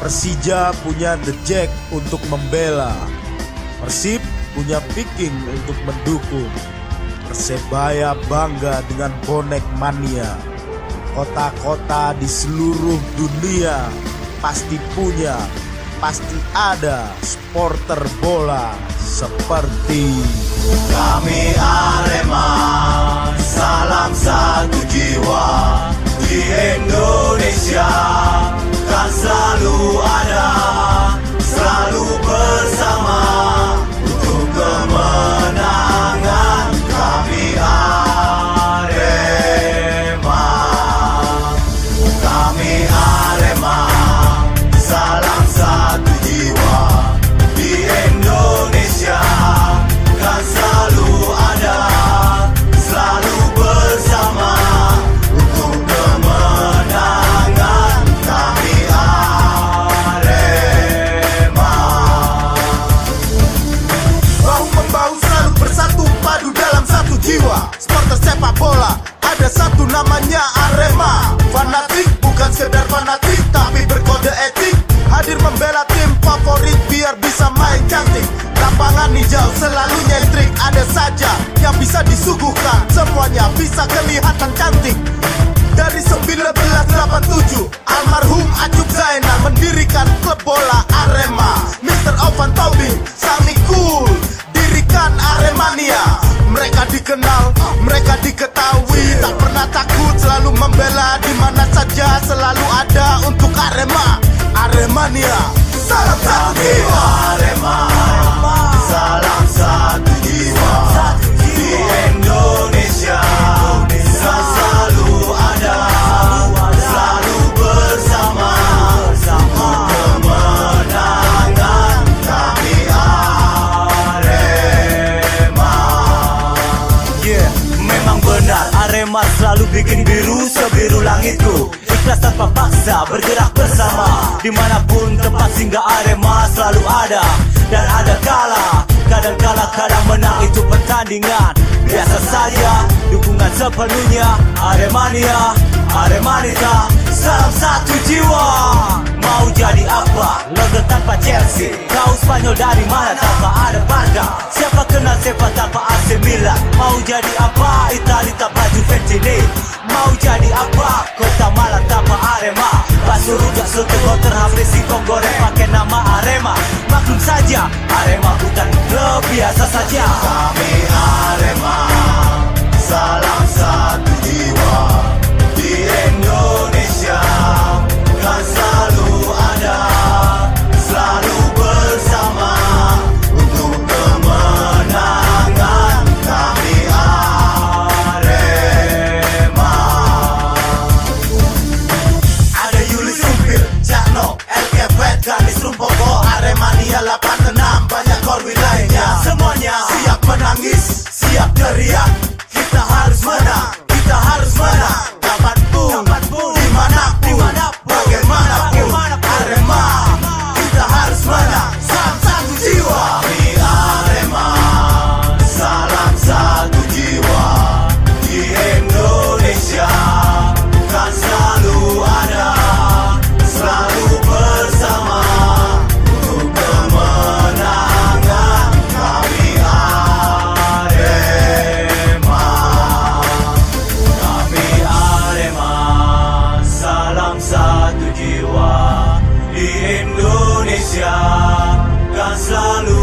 Persija punya The Jack untuk membela. Persib punya Viking untuk mendukung. Persebaya bangga dengan bonek mania. Kota-kota di seluruh dunia pasti punya, pasti ada supporter bola seperti Kami Arema, salam satu jiwa di Indonesia saja yang bisa disuguhkan. Semuanya bisa kelihatan cantik. Dari 1987 Almarhum Acuk Zainal mendirikan klub bola bikin biru sebiru langitku Ikhlas tanpa paksa bergerak bersama. Di mana pun tempat singgah Arema selalu ada. Dan ada kala Kadang kala kadang menang itu pertandingan. Biasa saja dukungan sepenuhnya. Aremania Aremanita Salam satu jiwa. Mau jadi apa? Logo tanpa Chelsea. Kau Spanyol dari mana? Tanpa ada Barca Siapa kenal sepak tanpa AC Milan. Mau jadi apa? Itali tanpa Si goreng pakai nama Arema. Maklum saja, Arema bukan klub biasa saja. Kami Arema, salam satu jiwa. Di Indonesia, kan selalu ada Selalu bersama untuk kemenangan. Kami Arema. Ada Yuli Sumpir, Cak harapan enam banyak korwi lainnya Semuanya siap menangis, siap teriak. Indonesia kan selalu